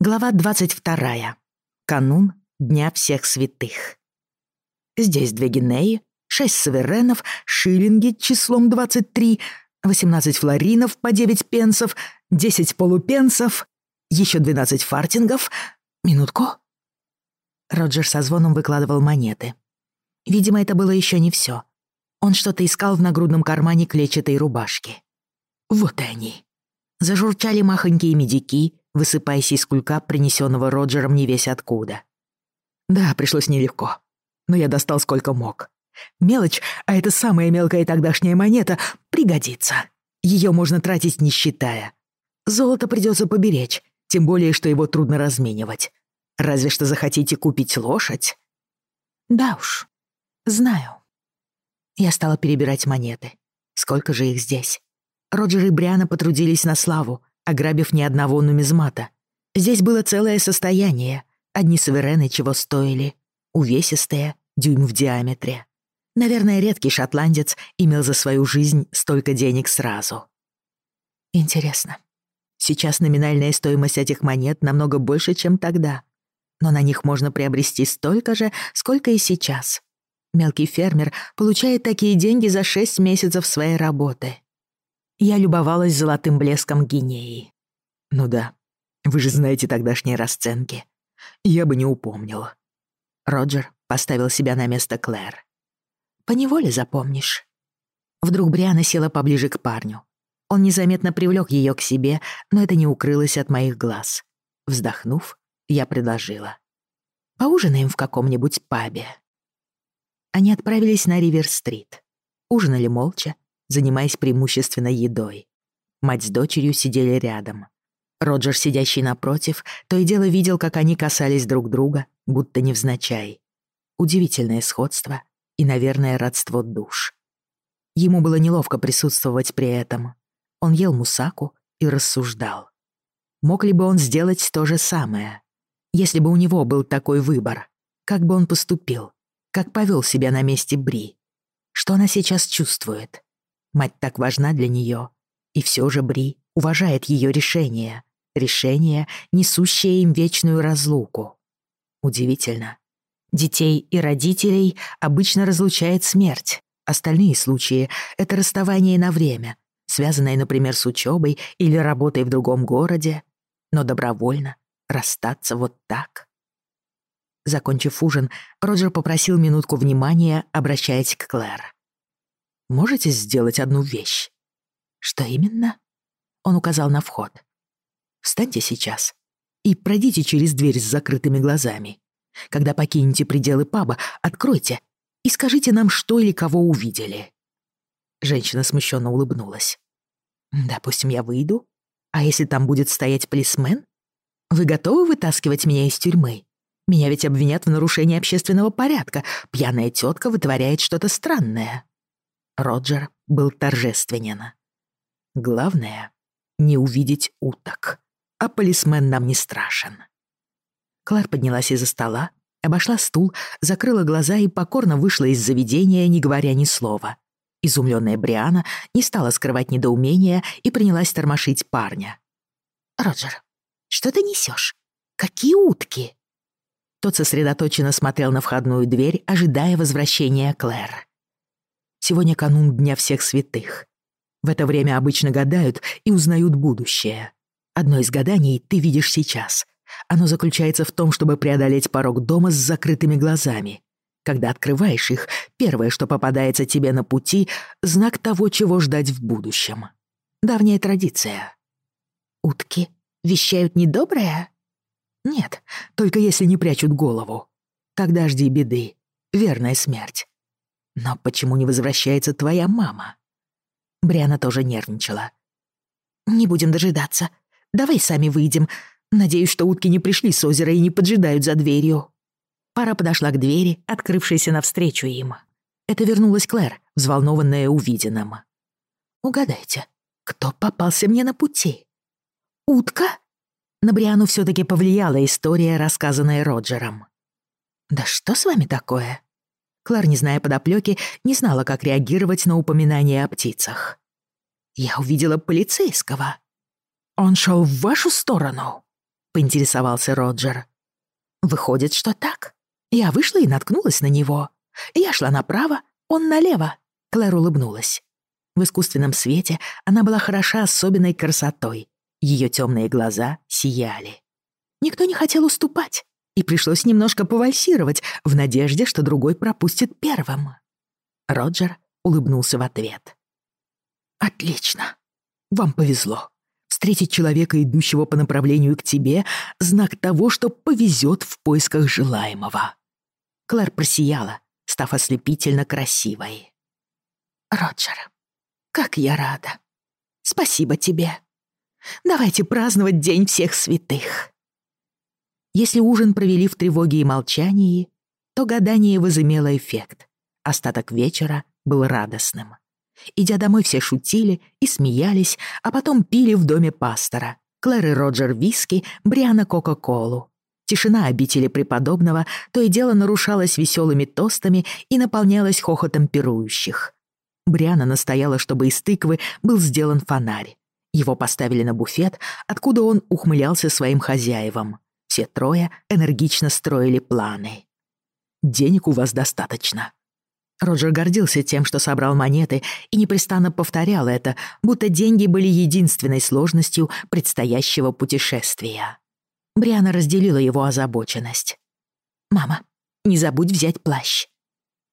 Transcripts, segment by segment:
Глава 22. Канун Дня всех святых. Здесь две гинеи, шесть суверенов, шиллинги числом 23, 18 флоринов по 9 пенсов, 10 полупенсов, еще 12 фартингов. Минутку. Роджер со звоном выкладывал монеты. Видимо, это было еще не все. Он что-то искал в нагрудном кармане клетчатой рубашки. Вот они. Зажурчали махонькие медики, высыпаясь из кулька, принесенного Роджером не весь откуда. Да, пришлось нелегко, но я достал сколько мог. Мелочь, а это самая мелкая тогдашняя монета, пригодится. Ее можно тратить не считая. Золото придется поберечь, тем более, что его трудно разменивать. Разве что захотите купить лошадь. Да уж, знаю. Я стала перебирать монеты. Сколько же их здесь? Роджер и Бриана потрудились на славу ограбив ни одного нумизмата. Здесь было целое состояние. Одни суверены чего стоили. Увесистые, дюйм в диаметре. Наверное, редкий шотландец имел за свою жизнь столько денег сразу. Интересно. Сейчас номинальная стоимость этих монет намного больше, чем тогда. Но на них можно приобрести столько же, сколько и сейчас. Мелкий фермер получает такие деньги за 6 месяцев своей работы. Я любовалась золотым блеском гинеи. «Ну да, вы же знаете тогдашние расценки. Я бы не упомнил». Роджер поставил себя на место Клэр. «Поневоле запомнишь». Вдруг Бриана села поближе к парню. Он незаметно привлёк её к себе, но это не укрылось от моих глаз. Вздохнув, я предложила. «Поужинаем в каком-нибудь пабе». Они отправились на Ривер-стрит. Ужинали молча, занимаясь преимущественно едой. Мать с дочерью сидели рядом. Роджер, сидящий напротив, то и дело видел, как они касались друг друга, будто невзначай. Удивительное сходство и, наверное, родство душ. Ему было неловко присутствовать при этом. Он ел мусаку и рассуждал. Мог ли бы он сделать то же самое? Если бы у него был такой выбор, как бы он поступил? Как повел себя на месте Бри? Что она сейчас чувствует? Мать так важна для нее. И все же Бри уважает ее решение. Решение, несущее им вечную разлуку. Удивительно. Детей и родителей обычно разлучает смерть. Остальные случаи — это расставание на время, связанное, например, с учебой или работой в другом городе. Но добровольно расстаться вот так. Закончив ужин, Роджер попросил минутку внимания, обращаясь к Клэр можете сделать одну вещь?» «Что именно?» Он указал на вход. «Встаньте сейчас и пройдите через дверь с закрытыми глазами. Когда покинете пределы паба, откройте и скажите нам, что или кого увидели». Женщина смущенно улыбнулась. «Допустим, я выйду? А если там будет стоять полисмен? Вы готовы вытаскивать меня из тюрьмы? Меня ведь обвинят в нарушении общественного порядка. Пьяная тетка вытворяет что-то странное». Роджер был торжественен. Главное — не увидеть уток, а полисмен нам не страшен. Клэр поднялась из-за стола, обошла стул, закрыла глаза и покорно вышла из заведения, не говоря ни слова. Изумленная Бриана не стала скрывать недоумения и принялась тормошить парня. «Роджер, что ты несешь? Какие утки?» Тот сосредоточенно смотрел на входную дверь, ожидая возвращения Клэр. Сегодня канун Дня всех святых. В это время обычно гадают и узнают будущее. Одно из гаданий ты видишь сейчас. Оно заключается в том, чтобы преодолеть порог дома с закрытыми глазами. Когда открываешь их, первое, что попадается тебе на пути — знак того, чего ждать в будущем. Давняя традиция. Утки вещают недоброе? Нет, только если не прячут голову. Тогда жди беды. Верная смерть. Но почему не возвращается твоя мама? Бриана тоже нервничала. Не будем дожидаться. Давай сами выйдем. Надеюсь, что утки не пришли с озера и не поджидают за дверью. Пара подошла к двери, открывшейся навстречу им. Это вернулась Клэр, взволнованная увиденным. Угадайте, кто попался мне на пути? Утка? На Бриану все таки повлияла история, рассказанная Роджером. «Да что с вами такое?» Клар, не зная подоплеки, не знала, как реагировать на упоминание о птицах. «Я увидела полицейского». «Он шел в вашу сторону?» — поинтересовался Роджер. «Выходит, что так. Я вышла и наткнулась на него. Я шла направо, он налево». Клар улыбнулась. В искусственном свете она была хороша особенной красотой. Ее темные глаза сияли. Никто не хотел уступать и пришлось немножко повальсировать в надежде, что другой пропустит первым. Роджер улыбнулся в ответ. «Отлично. Вам повезло. Встретить человека, идущего по направлению к тебе, знак того, что повезет в поисках желаемого». Клэр просияла, став ослепительно красивой. «Роджер, как я рада. Спасибо тебе. Давайте праздновать День всех святых». Если ужин провели в тревоге и молчании, то гадание возымело эффект. Остаток вечера был радостным. Идя домой, все шутили и смеялись, а потом пили в доме пастора. Клэр и Роджер виски, Бриана кока-колу. Тишина обители преподобного то и дело нарушалась веселыми тостами и наполнялась хохотом пирующих. Бриана настояла, чтобы из тыквы был сделан фонарь. Его поставили на буфет, откуда он ухмылялся своим хозяевам все трое энергично строили планы. «Денег у вас достаточно». Роджер гордился тем, что собрал монеты, и непрестанно повторял это, будто деньги были единственной сложностью предстоящего путешествия. Бриана разделила его озабоченность. «Мама, не забудь взять плащ».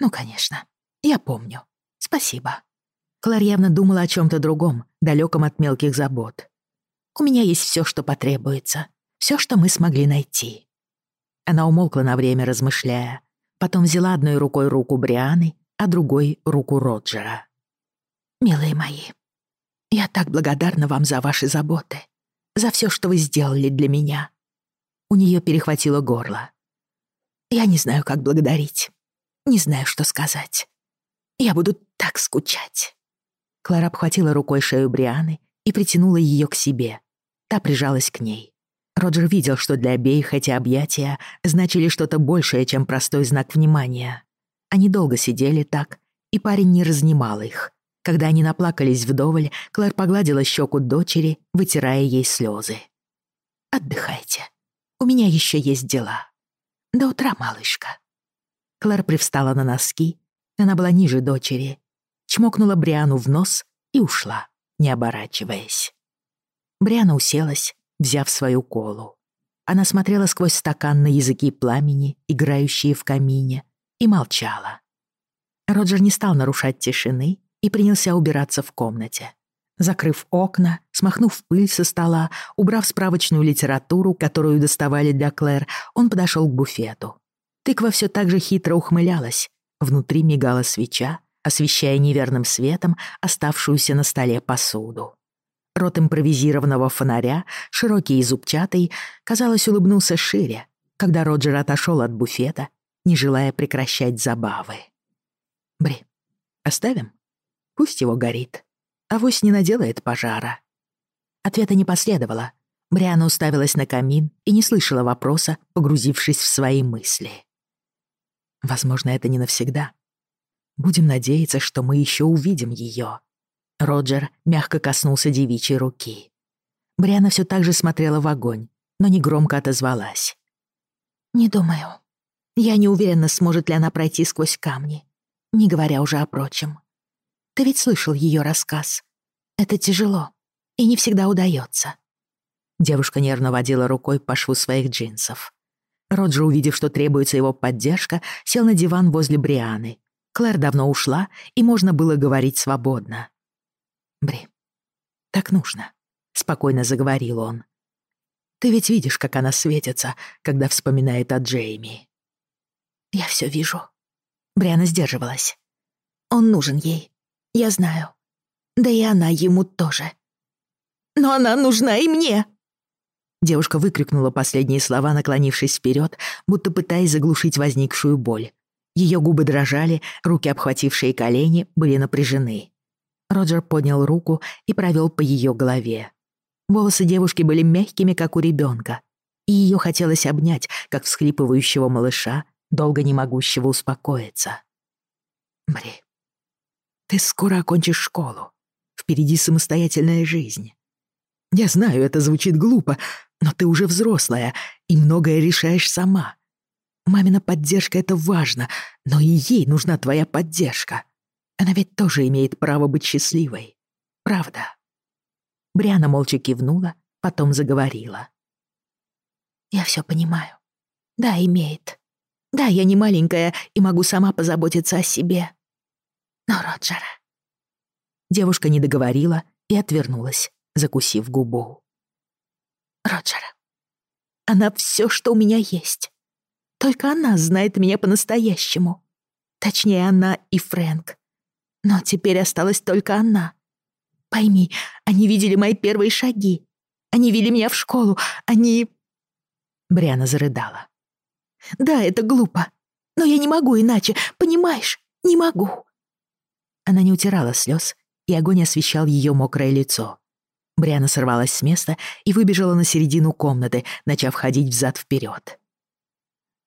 «Ну, конечно. Я помню. Спасибо». Клэр думала о чем то другом, далеком от мелких забот. «У меня есть все, что потребуется. Все, что мы смогли найти». Она умолкла на время, размышляя. Потом взяла одной рукой руку Брианы, а другой — руку Роджера. «Милые мои, я так благодарна вам за ваши заботы, за все, что вы сделали для меня». У нее перехватило горло. «Я не знаю, как благодарить. Не знаю, что сказать. Я буду так скучать». Клара обхватила рукой шею Брианы и притянула ее к себе. Та прижалась к ней. Роджер видел, что для обеих эти объятия значили что-то большее, чем простой знак внимания. Они долго сидели так, и парень не разнимал их. Когда они наплакались вдоволь, Клэр погладила щеку дочери, вытирая ей слезы. «Отдыхайте. У меня еще есть дела. До утра, малышка». Клэр привстала на носки. Она была ниже дочери. Чмокнула Бриану в нос и ушла, не оборачиваясь. Бриана уселась, взяв свою колу. Она смотрела сквозь стакан на языки пламени, играющие в камине, и молчала. Роджер не стал нарушать тишины и принялся убираться в комнате. Закрыв окна, смахнув пыль со стола, убрав справочную литературу, которую доставали для Клэр, он подошел к буфету. Тыква все так же хитро ухмылялась. Внутри мигала свеча, освещая неверным светом оставшуюся на столе посуду. Рот импровизированного фонаря, широкий и зубчатый, казалось, улыбнулся шире, когда Роджер отошел от буфета, не желая прекращать забавы. «Бри, оставим? Пусть его горит. Авось не наделает пожара». Ответа не последовало. Бриана уставилась на камин и не слышала вопроса, погрузившись в свои мысли. «Возможно, это не навсегда. Будем надеяться, что мы еще увидим ее. Роджер мягко коснулся девичьей руки. Бриана все так же смотрела в огонь, но негромко отозвалась. «Не думаю. Я не уверена, сможет ли она пройти сквозь камни, не говоря уже о прочем. Ты ведь слышал ее рассказ. Это тяжело и не всегда удается. Девушка нервно водила рукой по шву своих джинсов. Роджер, увидев, что требуется его поддержка, сел на диван возле Брианы. Клэр давно ушла, и можно было говорить свободно. Бри, так нужно», — спокойно заговорил он. «Ты ведь видишь, как она светится, когда вспоминает о Джейми». «Я все вижу». Бриана сдерживалась. «Он нужен ей, я знаю. Да и она ему тоже. Но она нужна и мне!» Девушка выкрикнула последние слова, наклонившись вперед, будто пытаясь заглушить возникшую боль. Ее губы дрожали, руки, обхватившие колени, были напряжены. Роджер поднял руку и провел по ее голове. Волосы девушки были мягкими, как у ребенка, и ее хотелось обнять, как всхлипывающего малыша, долго не могущего успокоиться. «Мри, ты скоро окончишь школу. Впереди самостоятельная жизнь. Я знаю, это звучит глупо, но ты уже взрослая и многое решаешь сама. Мамина поддержка — это важно, но и ей нужна твоя поддержка. Она ведь тоже имеет право быть счастливой. Правда?» Бриана молча кивнула, потом заговорила. «Я все понимаю. Да, имеет. Да, я не маленькая и могу сама позаботиться о себе. Но Роджера...» Девушка не договорила и отвернулась, закусив губу. «Роджера. Она все, что у меня есть. Только она знает меня по-настоящему. Точнее, она и Фрэнк. Но теперь осталась только она. Пойми, они видели мои первые шаги. Они вели меня в школу. Они...» Бриана зарыдала. «Да, это глупо. Но я не могу иначе, понимаешь? Не могу». Она не утирала слез, и огонь освещал ее мокрое лицо. Бриана сорвалась с места и выбежала на середину комнаты, начав ходить взад-вперед.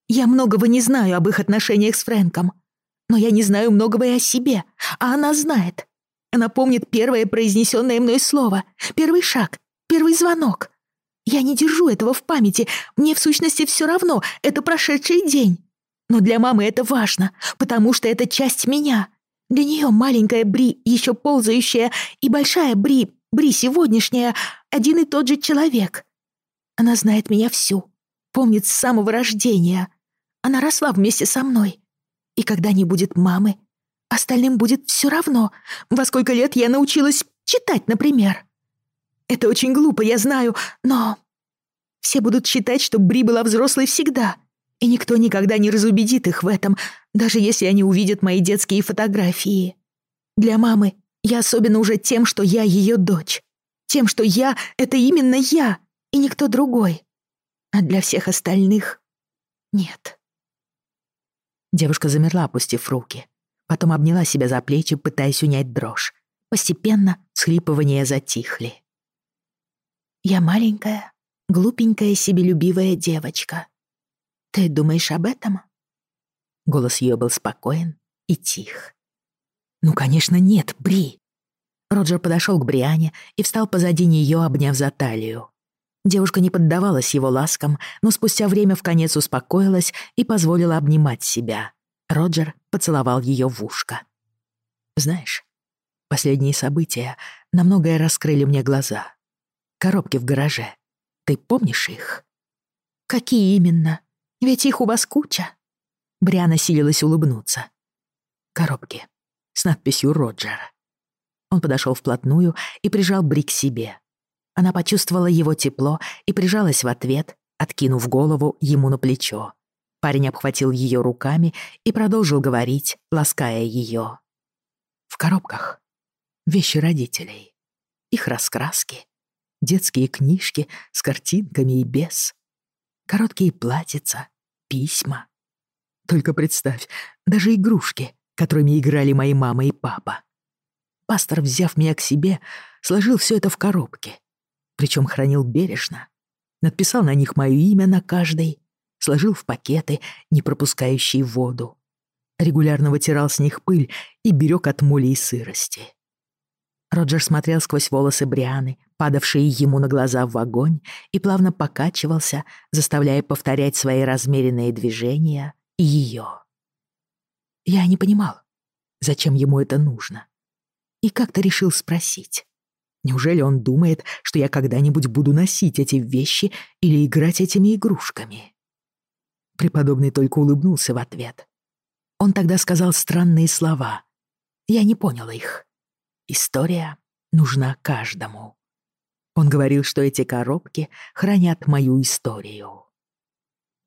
«Я многого не знаю об их отношениях с Фрэнком», но я не знаю многого и о себе, а она знает. Она помнит первое произнесенное мной слово, первый шаг, первый звонок. Я не держу этого в памяти, мне в сущности все равно, это прошедший день. Но для мамы это важно, потому что это часть меня. Для нее маленькая Бри, еще ползающая, и большая Бри, Бри сегодняшняя, один и тот же человек. Она знает меня всю, помнит с самого рождения. Она росла вместе со мной, и когда не будет мамы, остальным будет все равно, во сколько лет я научилась читать, например. Это очень глупо, я знаю, но... Все будут считать, что Бри была взрослой всегда, и никто никогда не разубедит их в этом, даже если они увидят мои детские фотографии. Для мамы я особенно уже тем, что я ее дочь. Тем, что я — это именно я, и никто другой. А для всех остальных — нет. Девушка замерла, опустив руки. Потом обняла себя за плечи, пытаясь унять дрожь. Постепенно схлипывания затихли. «Я маленькая, глупенькая, себелюбивая девочка. Ты думаешь об этом?» Голос ее был спокоен и тих. «Ну, конечно, нет, Бри!» Роджер подошел к Бриане и встал позади нее, обняв за талию. Девушка не поддавалась его ласкам, но спустя время в конец успокоилась и позволила обнимать себя. Роджер поцеловал ее в ушко. «Знаешь, последние события на многое раскрыли мне глаза. Коробки в гараже. Ты помнишь их?» «Какие именно? Ведь их у вас куча». Бриана силилась улыбнуться. «Коробки» с надписью «Роджер». Он подошел вплотную и прижал Бри к себе. Она почувствовала его тепло и прижалась в ответ, откинув голову ему на плечо. Парень обхватил ее руками и продолжил говорить, лаская ее. В коробках вещи родителей, их раскраски, детские книжки с картинками и без, короткие платьица, письма. Только представь, даже игрушки, которыми играли мои мама и папа. Пастор, взяв меня к себе, сложил все это в коробке причем хранил бережно. Надписал на них мое имя на каждой, сложил в пакеты, не пропускающие воду. Регулярно вытирал с них пыль и берег от мули и сырости. Роджер смотрел сквозь волосы Брианы, падавшие ему на глаза в огонь, и плавно покачивался, заставляя повторять свои размеренные движения и ее. Я не понимал, зачем ему это нужно. И как-то решил спросить. Неужели он думает, что я когда-нибудь буду носить эти вещи или играть этими игрушками? Преподобный только улыбнулся в ответ. Он тогда сказал странные слова. Я не поняла их. История нужна каждому. Он говорил, что эти коробки хранят мою историю.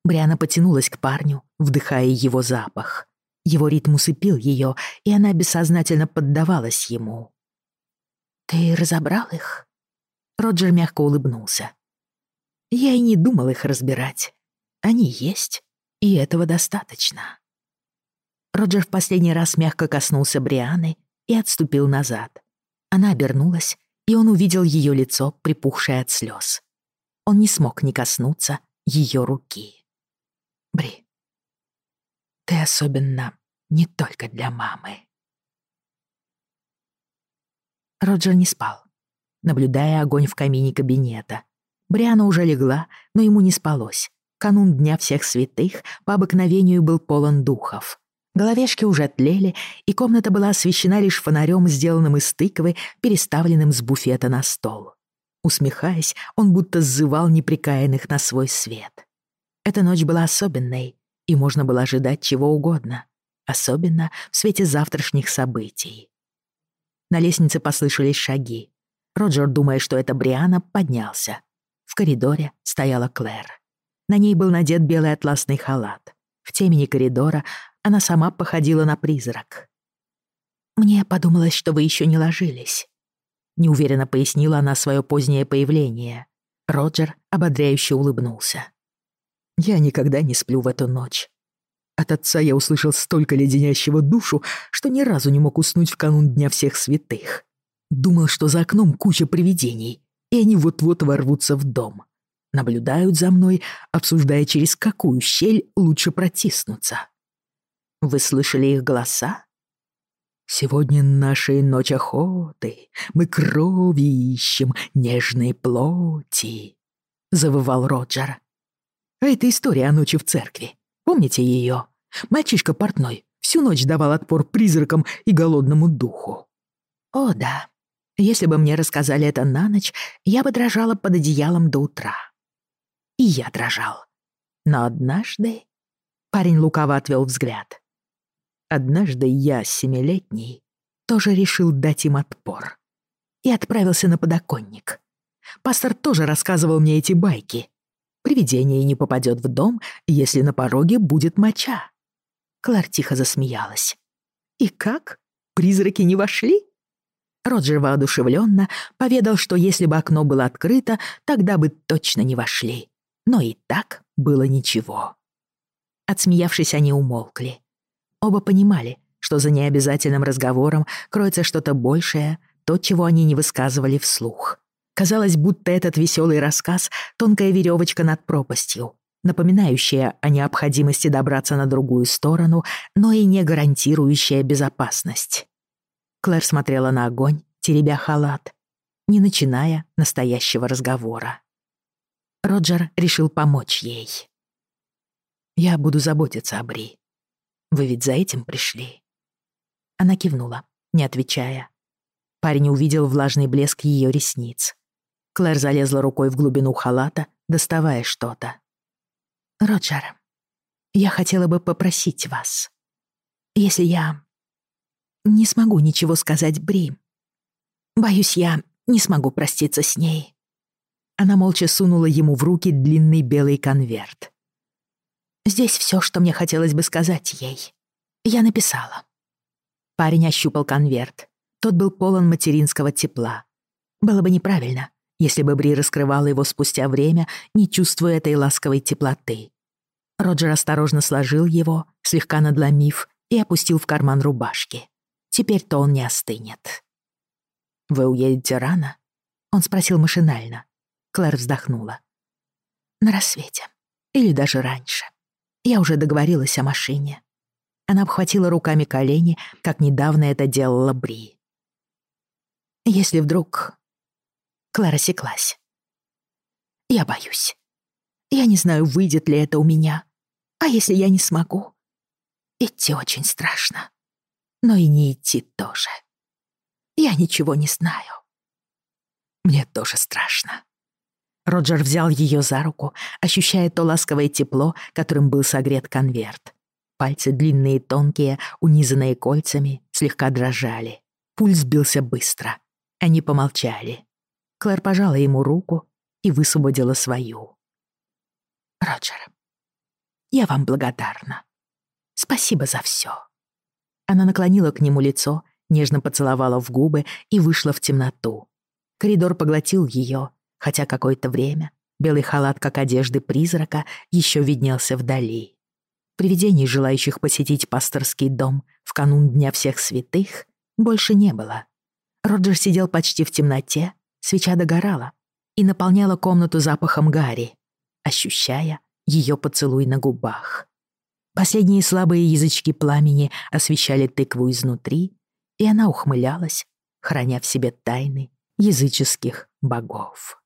Бриана потянулась к парню, вдыхая его запах. Его ритм усыпил ее, и она бессознательно поддавалась ему. «Ты разобрал их?» Роджер мягко улыбнулся. «Я и не думал их разбирать. Они есть, и этого достаточно». Роджер в последний раз мягко коснулся Брианы и отступил назад. Она обернулась, и он увидел ее лицо, припухшее от слез. Он не смог не коснуться ее руки. «Бри, ты особенно не только для мамы». Роджер не спал, наблюдая огонь в камине кабинета. Бриана уже легла, но ему не спалось. Канун Дня Всех Святых по обыкновению был полон духов. Головешки уже тлели, и комната была освещена лишь фонарем, сделанным из тыквы, переставленным с буфета на стол. Усмехаясь, он будто сзывал неприкаянных на свой свет. Эта ночь была особенной, и можно было ожидать чего угодно, особенно в свете завтрашних событий. На лестнице послышались шаги. Роджер, думая, что это Бриана, поднялся. В коридоре стояла Клэр. На ней был надет белый атласный халат. В темени коридора она сама походила на призрак. «Мне подумалось, что вы еще не ложились», — неуверенно пояснила она свое позднее появление. Роджер ободряюще улыбнулся. «Я никогда не сплю в эту ночь. От отца я услышал столько леденящего душу, что ни разу не мог уснуть в канун Дня всех святых. Думал, что за окном куча привидений, и они вот-вот ворвутся в дом. Наблюдают за мной, обсуждая, через какую щель лучше протиснуться. Вы слышали их голоса? Сегодня наша ночь охоты, мы крови ищем, нежной плоти, — завывал Роджер. А это история о ночи в церкви. Помните ее? Мальчишка портной всю ночь давал отпор призракам и голодному духу. О, да. Если бы мне рассказали это на ночь, я бы дрожала под одеялом до утра. И я дрожал. Но однажды... Парень лукаво отвел взгляд. Однажды я, семилетний, тоже решил дать им отпор. И отправился на подоконник. Пастор тоже рассказывал мне эти байки. Привидение не попадет в дом, если на пороге будет моча. Клар тихо засмеялась. «И как? Призраки не вошли?» Роджер воодушевленно поведал, что если бы окно было открыто, тогда бы точно не вошли. Но и так было ничего. Отсмеявшись, они умолкли. Оба понимали, что за необязательным разговором кроется что-то большее, то, чего они не высказывали вслух. Казалось, будто этот веселый рассказ — тонкая веревочка над пропастью, напоминающая о необходимости добраться на другую сторону, но и не гарантирующая безопасность. Клэр смотрела на огонь, теребя халат, не начиная настоящего разговора. Роджер решил помочь ей. «Я буду заботиться о Бри. Вы ведь за этим пришли?» Она кивнула, не отвечая. Парень увидел влажный блеск ее ресниц. Клэр залезла рукой в глубину халата, доставая что-то. «Роджер, я хотела бы попросить вас. Если я не смогу ничего сказать Бри, боюсь, я не смогу проститься с ней». Она молча сунула ему в руки длинный белый конверт. «Здесь все, что мне хотелось бы сказать ей. Я написала». Парень ощупал конверт. Тот был полон материнского тепла. Было бы неправильно, если бы Бри раскрывала его спустя время, не чувствуя этой ласковой теплоты. Роджер осторожно сложил его, слегка надломив, и опустил в карман рубашки. Теперь-то он не остынет. «Вы уедете рано?» — он спросил машинально. Клэр вздохнула. «На рассвете. Или даже раньше. Я уже договорилась о машине». Она обхватила руками колени, как недавно это делала Бри. «Если вдруг Клара осеклась. «Я боюсь. Я не знаю, выйдет ли это у меня. А если я не смогу? Идти очень страшно. Но и не идти тоже. Я ничего не знаю». «Мне тоже страшно». Роджер взял ее за руку, ощущая то ласковое тепло, которым был согрет конверт. Пальцы длинные и тонкие, унизанные кольцами, слегка дрожали. Пульс бился быстро. Они помолчали. Клэр пожала ему руку и высвободила свою. «Роджер, я вам благодарна. Спасибо за все. Она наклонила к нему лицо, нежно поцеловала в губы и вышла в темноту. Коридор поглотил ее, хотя какое-то время белый халат, как одежды призрака, еще виднелся вдали. Привидений, желающих посетить пасторский дом в канун Дня всех святых, больше не было. Роджер сидел почти в темноте, Свеча догорала и наполняла комнату запахом гари, ощущая ее поцелуй на губах. Последние слабые язычки пламени освещали тыкву изнутри, и она ухмылялась, храня в себе тайны языческих богов.